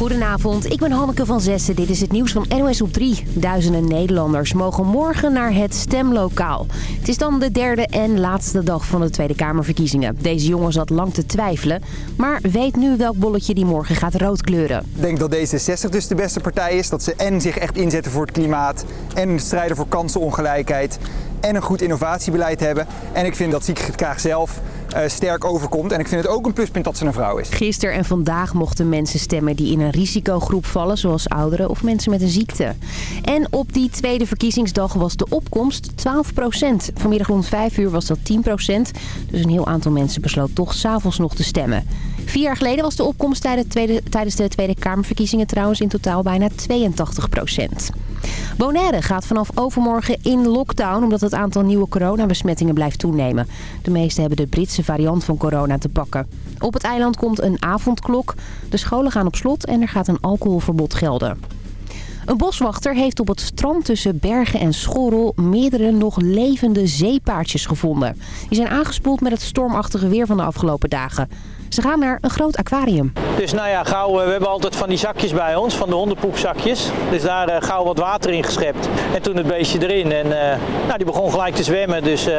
Goedenavond, ik ben Hanneke van Zessen. Dit is het nieuws van NOS op 3. Duizenden Nederlanders mogen morgen naar het stemlokaal. Het is dan de derde en laatste dag van de Tweede Kamerverkiezingen. Deze jongen zat lang te twijfelen, maar weet nu welk bolletje die morgen gaat roodkleuren. Ik denk dat D66 dus de beste partij is. Dat ze en zich echt inzetten voor het klimaat en strijden voor kansenongelijkheid en een goed innovatiebeleid hebben. En ik vind dat Sigrid Kaag zelf sterk overkomt. En ik vind het ook een pluspunt dat ze een vrouw is. Gisteren en vandaag mochten mensen stemmen die in een risicogroep vallen, zoals ouderen of mensen met een ziekte. En op die tweede verkiezingsdag was de opkomst 12% Vanmiddag rond 5 uur was dat 10% Dus een heel aantal mensen besloot toch s'avonds nog te stemmen. Vier jaar geleden was de opkomst tijdens de Tweede Kamerverkiezingen trouwens in totaal bijna 82% Bonaire gaat vanaf overmorgen in lockdown omdat het aantal nieuwe coronabesmettingen blijft toenemen. De meeste hebben de Britse variant van corona te pakken. Op het eiland komt een avondklok, de scholen gaan op slot en er gaat een alcoholverbod gelden. Een boswachter heeft op het strand tussen Bergen en Schorrel meerdere nog levende zeepaardjes gevonden. Die zijn aangespoeld met het stormachtige weer van de afgelopen dagen. Ze gaan naar een groot aquarium. Dus nou ja, gauw, eh, we hebben altijd van die zakjes bij ons, van de hondenpoepzakjes. Dus daar uh, gauw wat water in geschept. En toen het beestje erin. En uh, nou, die begon gelijk te zwemmen, dus uh,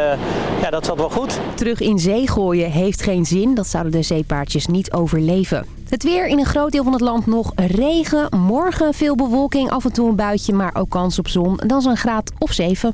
ja, dat zat wel goed. Terug in zee gooien heeft geen zin. Dat zouden de zeepaardjes niet overleven. Het weer in een groot deel van het land nog regen. Morgen veel bewolking, af en toe een buitje, maar ook kans op zon. Dan zo'n graad of 7.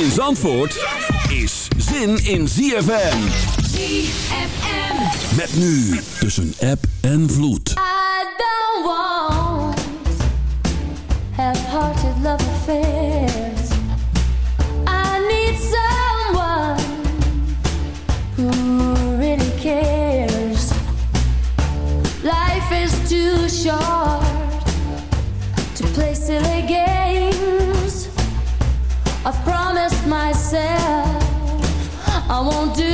In Zandvoort is zin in ZFM. ZFM. Met nu tussen app en vloed. Myself. I won't do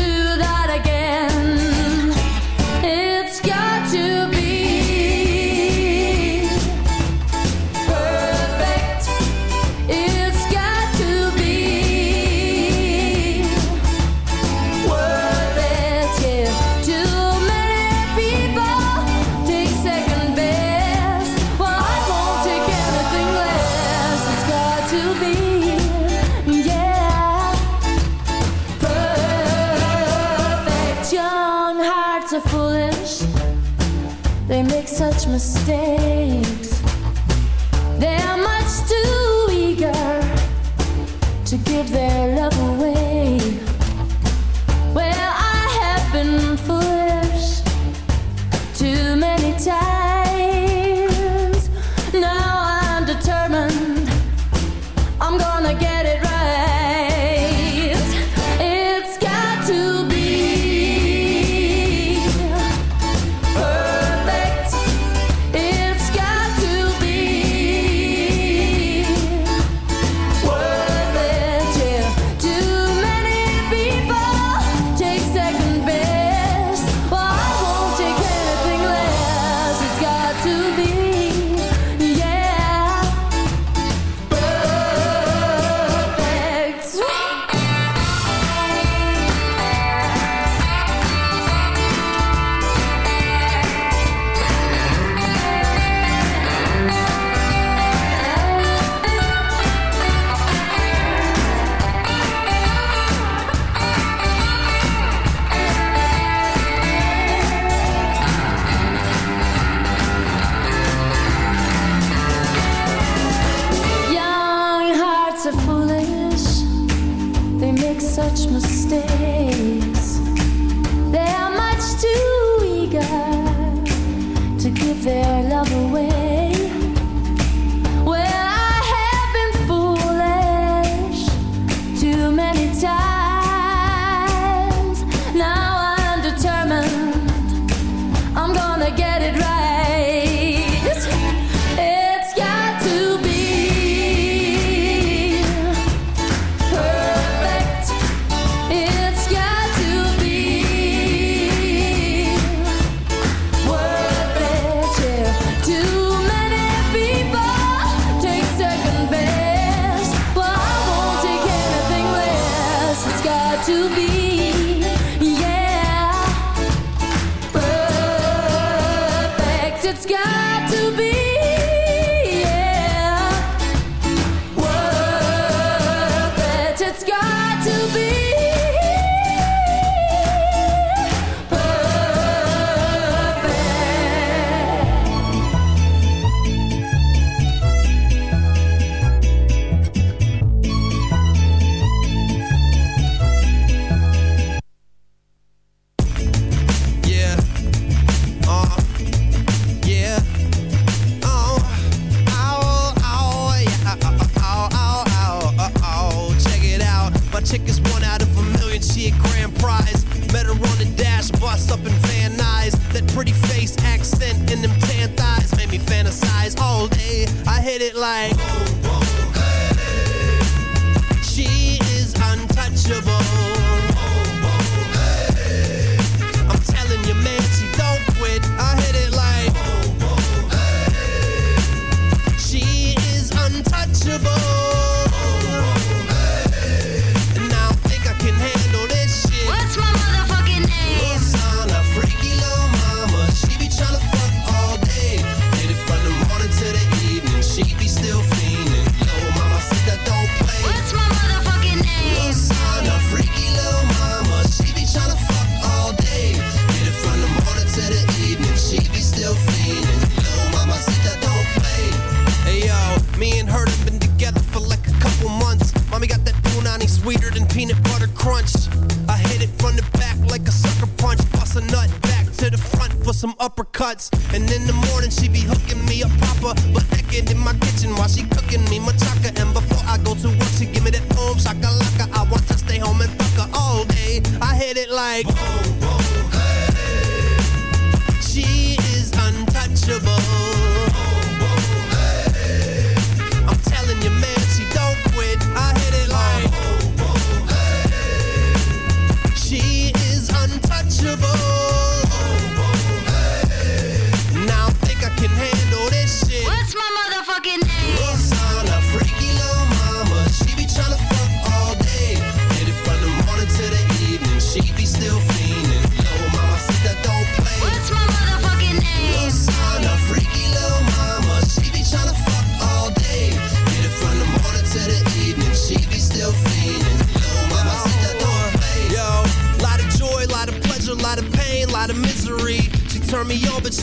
untouchable.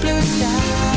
blue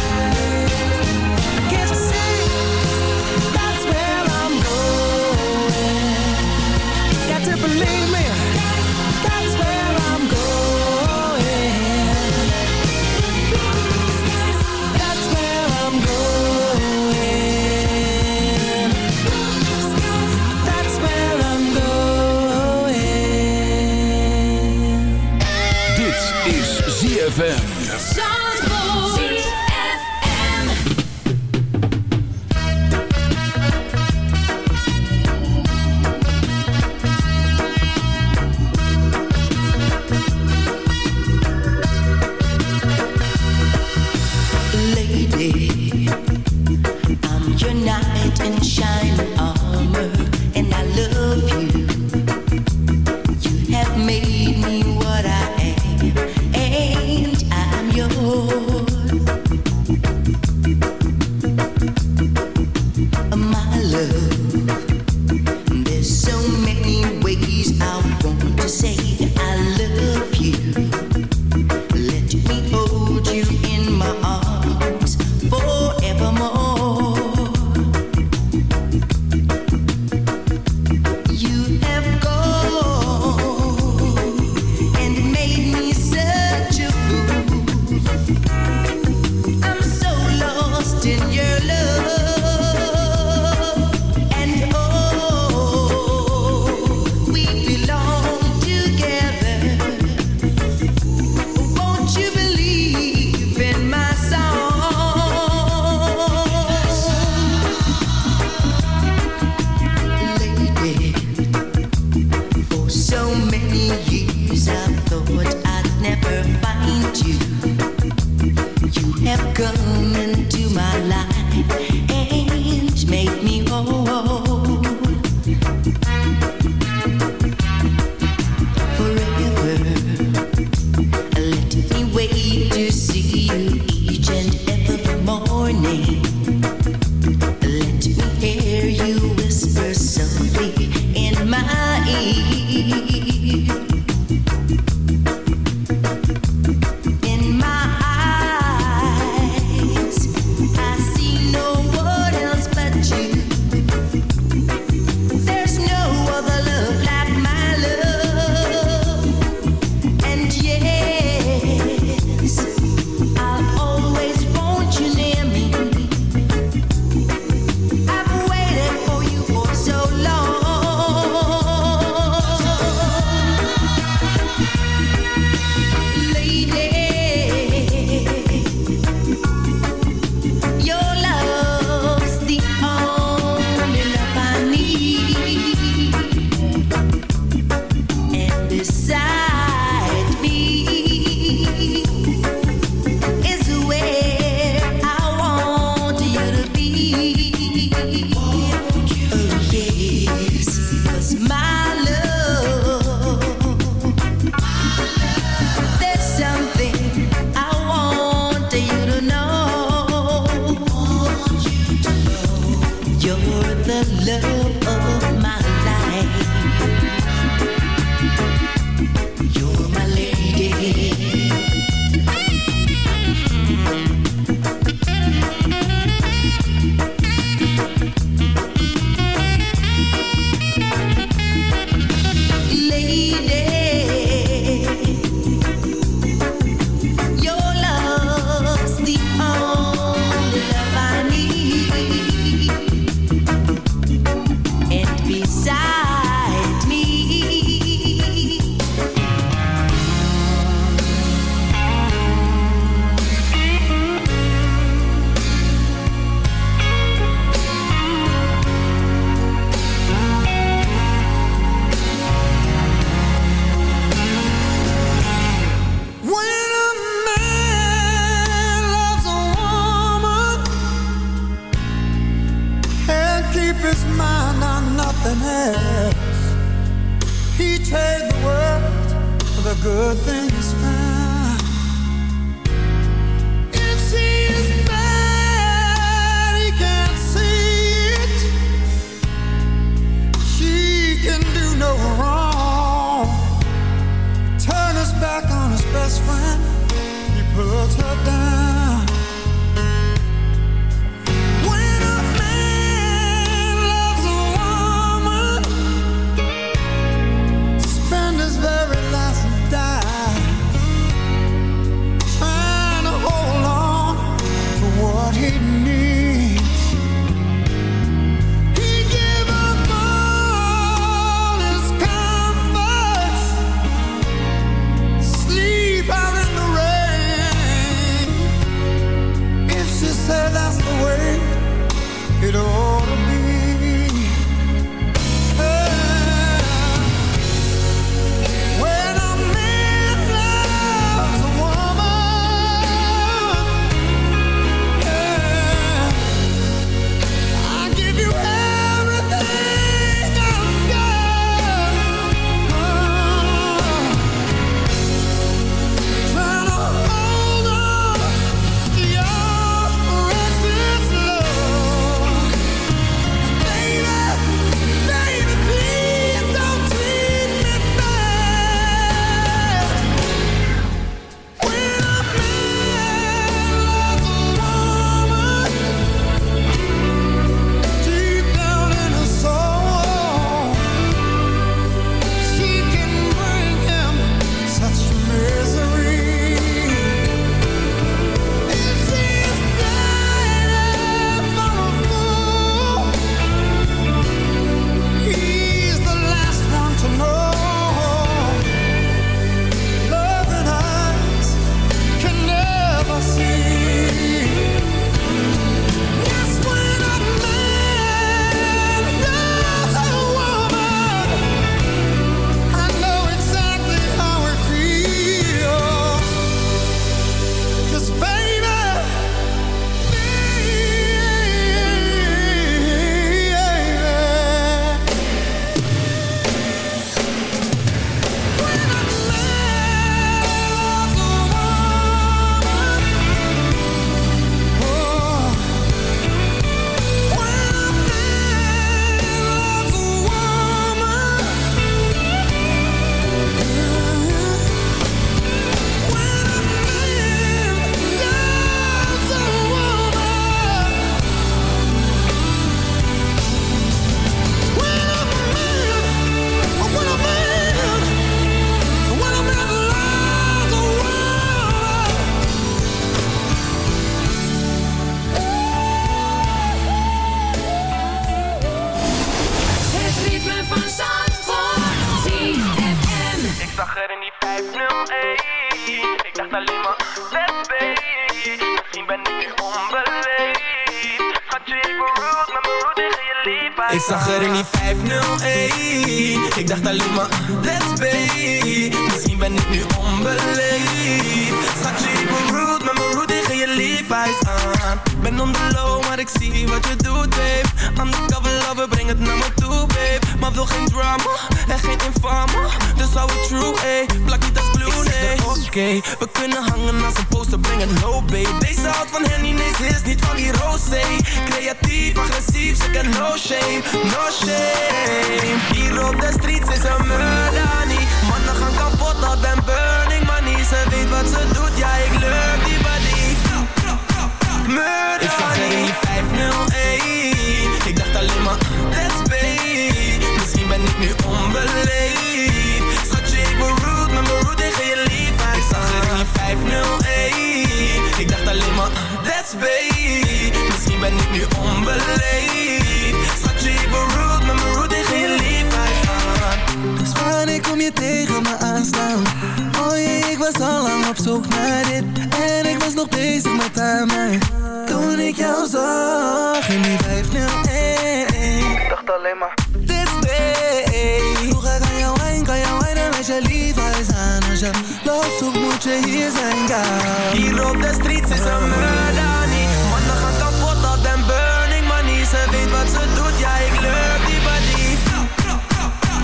je love zoekt moet je hier zijn, ja Hier op de streets is een murder niet Mannen gaan kapot, dat en burning money. Ze weet wat ze doet, ja ik leuk die body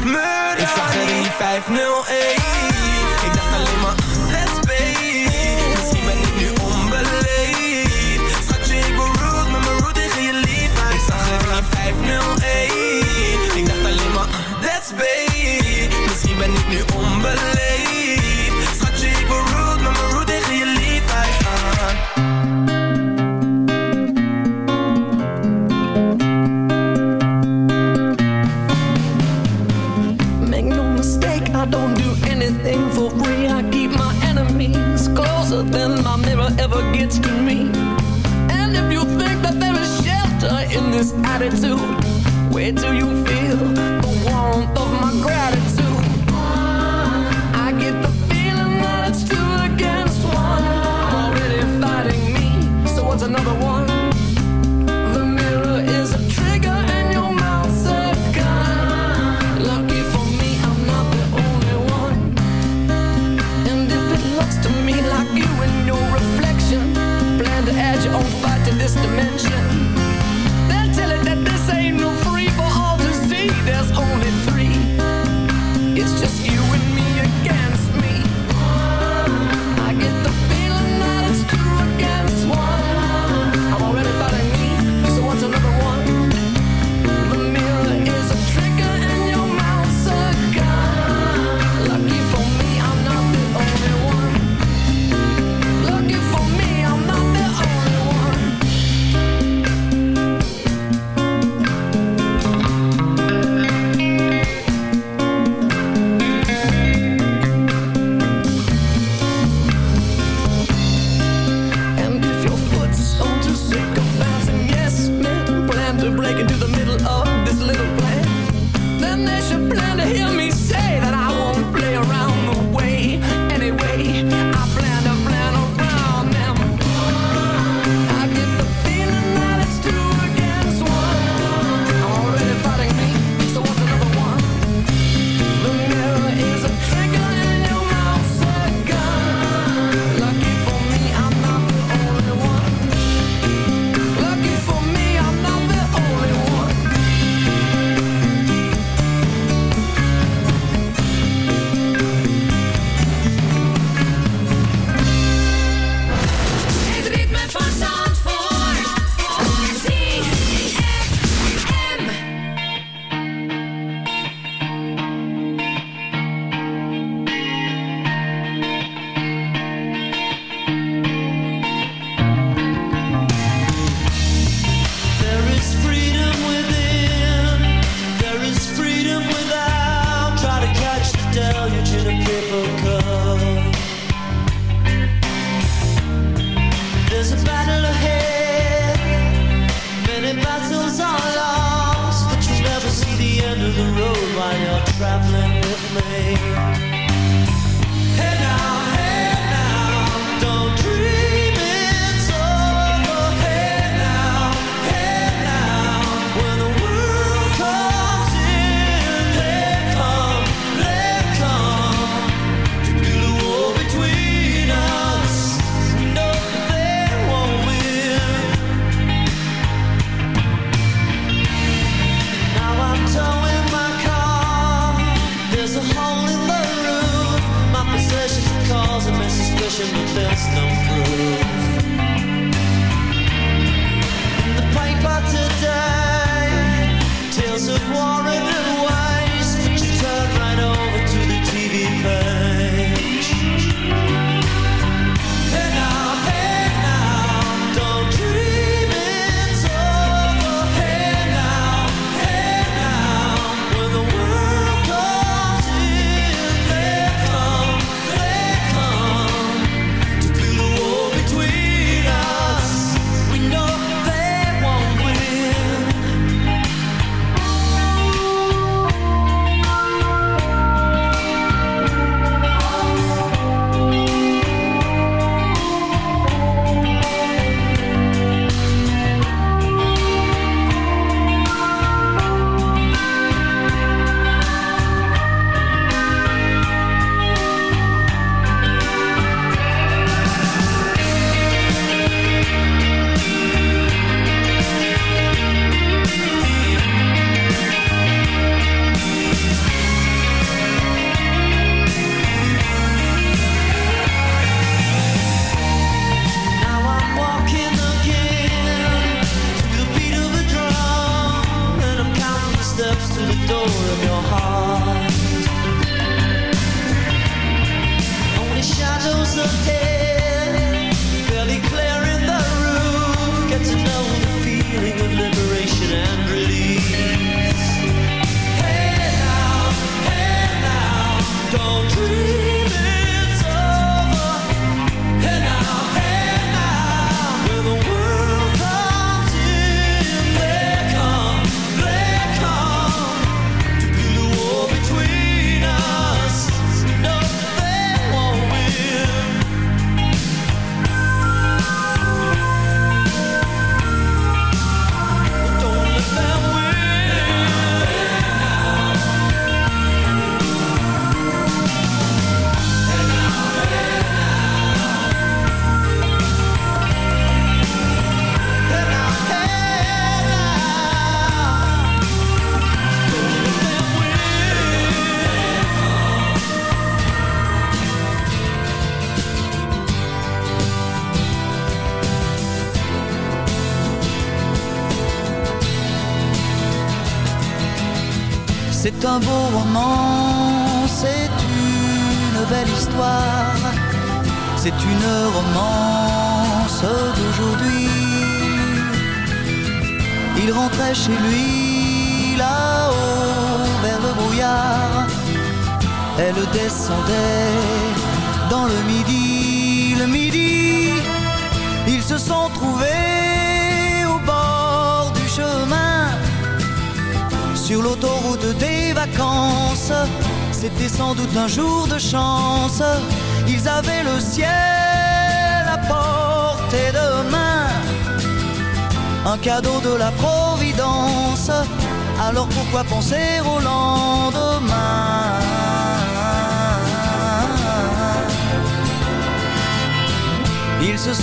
Murder Ik zag er in 501 Ik dacht alleen maar, let's be Misschien ben ik nu onbeleefd Schatje, ik ben rude, met mijn tegen je Ik zag er Ik dacht alleen maar, let's be Misschien ben ik nu onbeleefd zoo.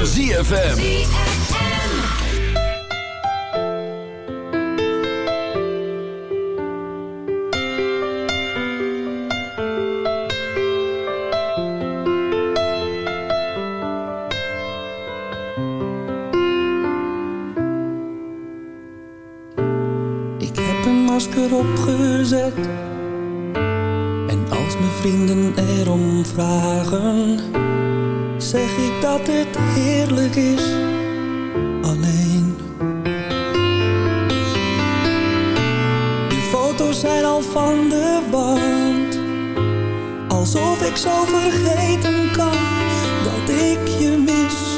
van ZFM. Ik heb een masker opgezet. En als mijn vrienden erom vragen, zeg ik dat het is alleen. die foto's zijn al van de wand. Alsof ik zo vergeten kan dat ik je mis.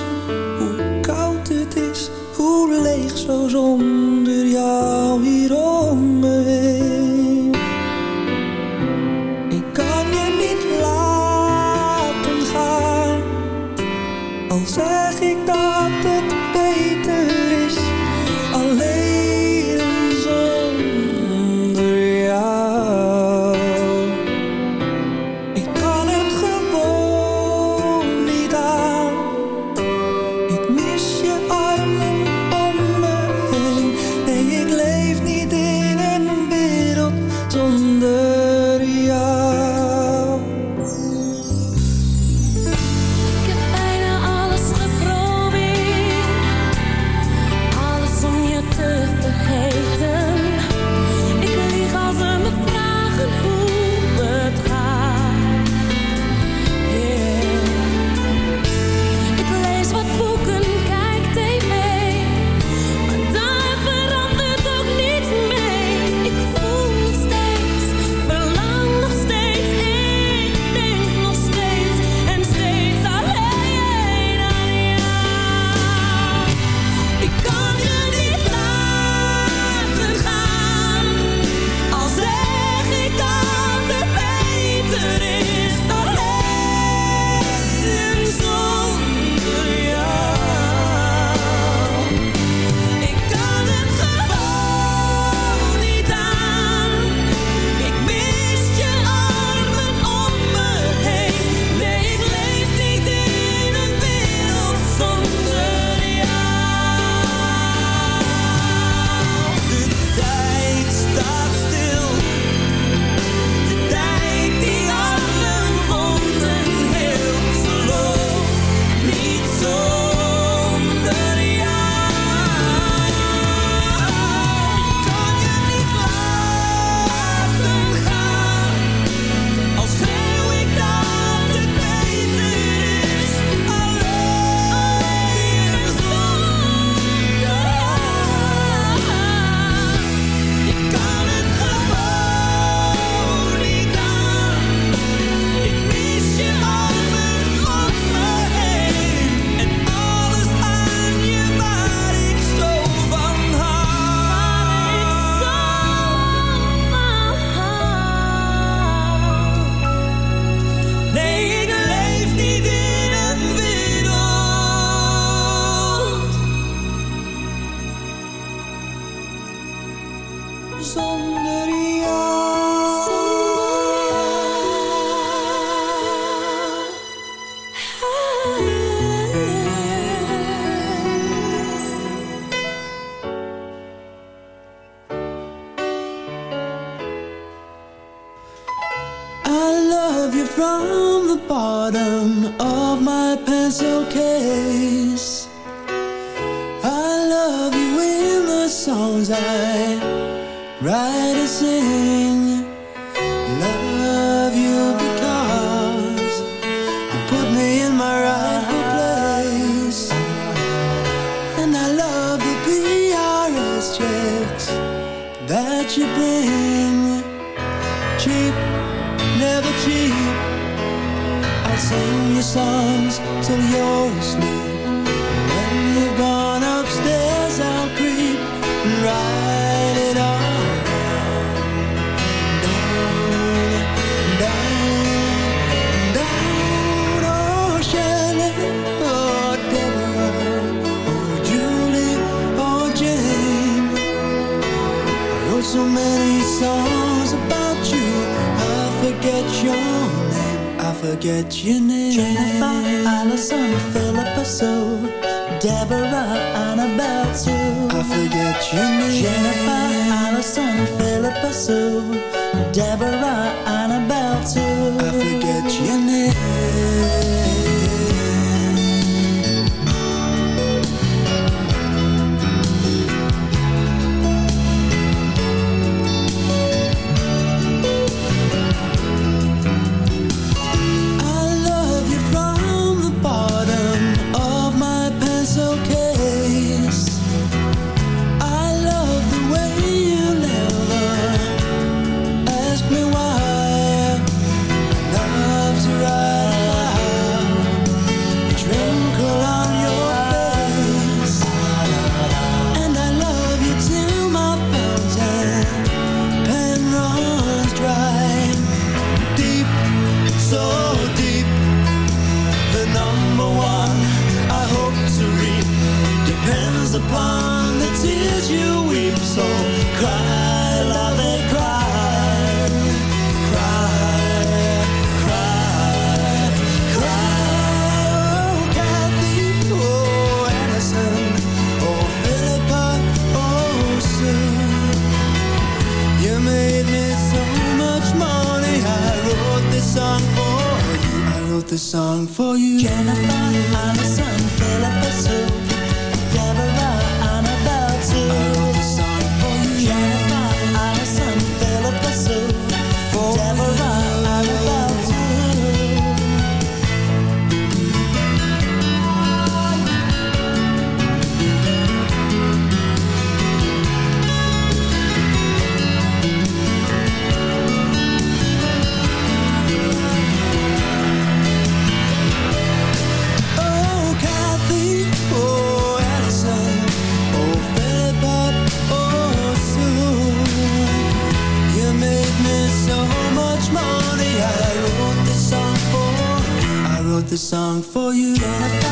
The song for you.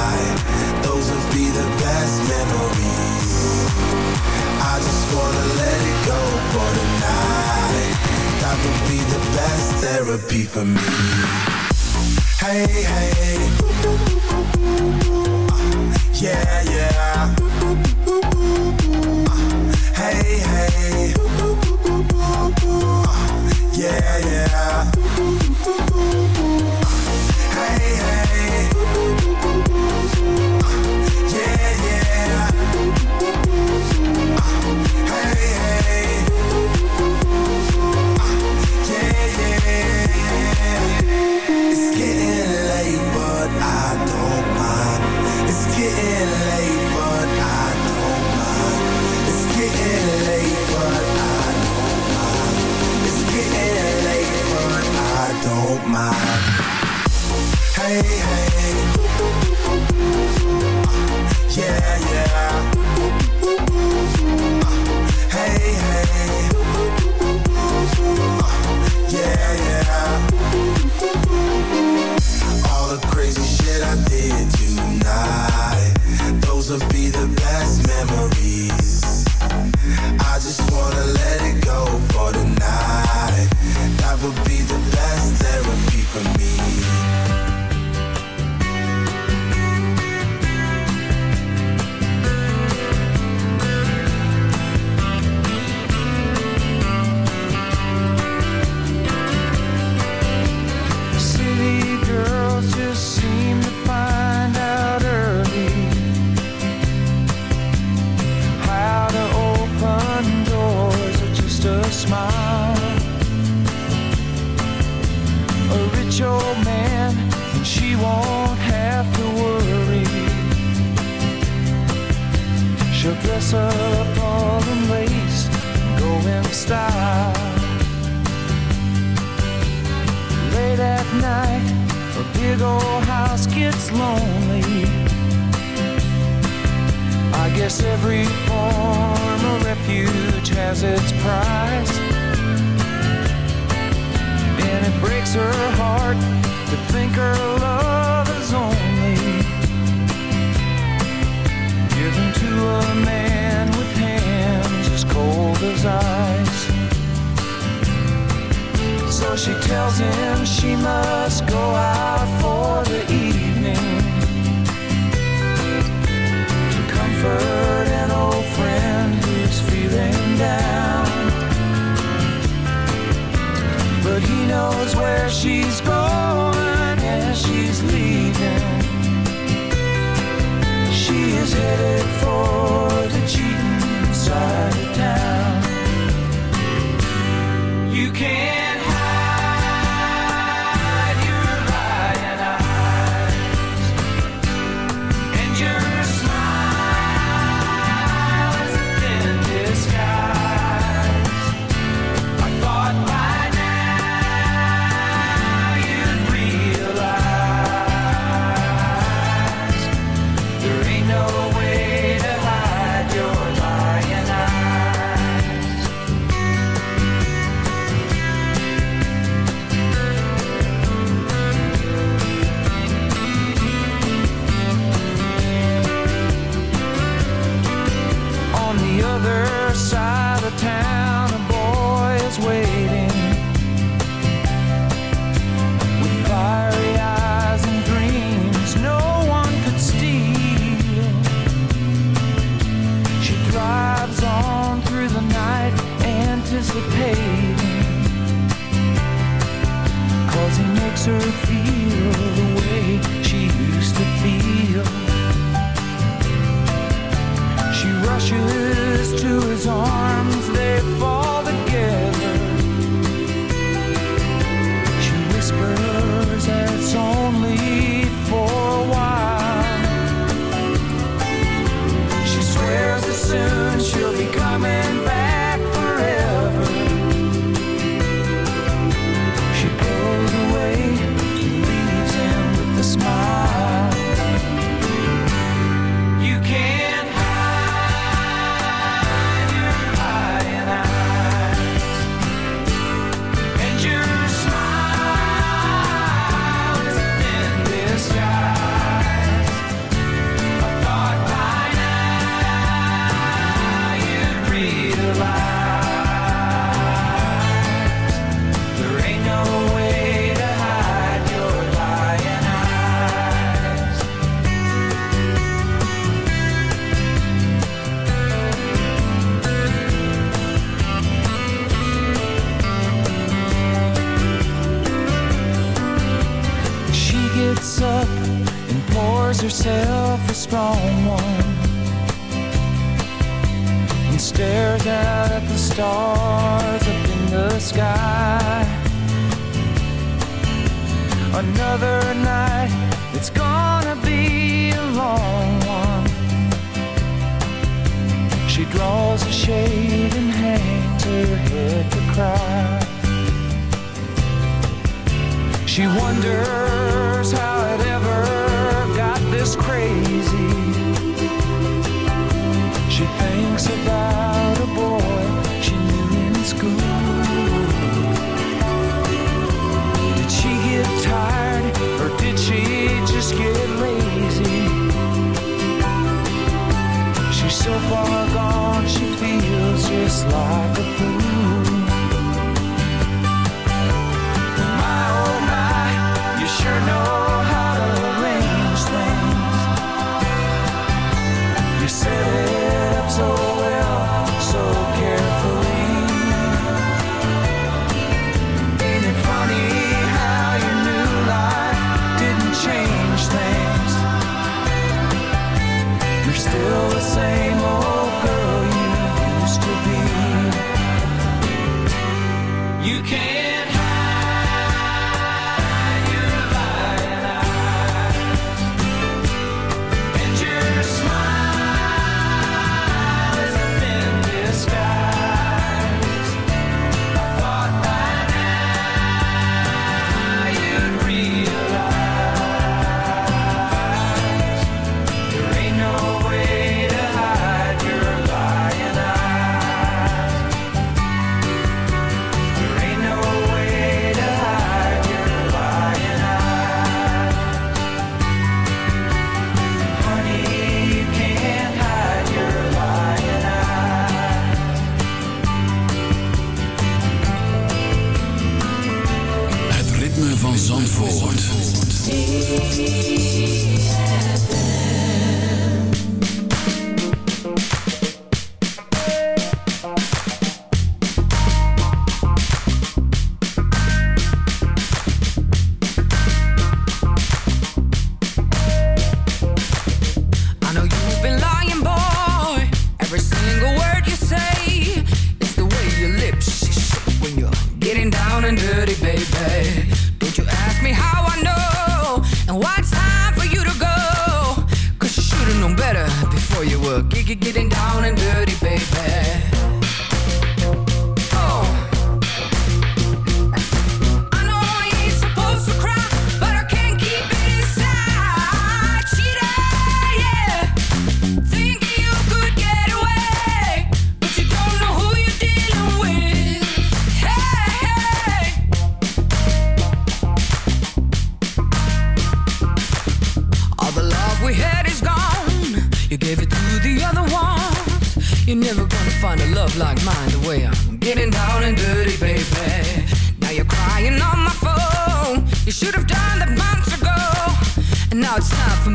therapy for me. Hey, hey. Uh, yeah, yeah.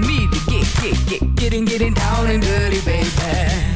for me to get, get, get, getting, getting down and dirty, baby.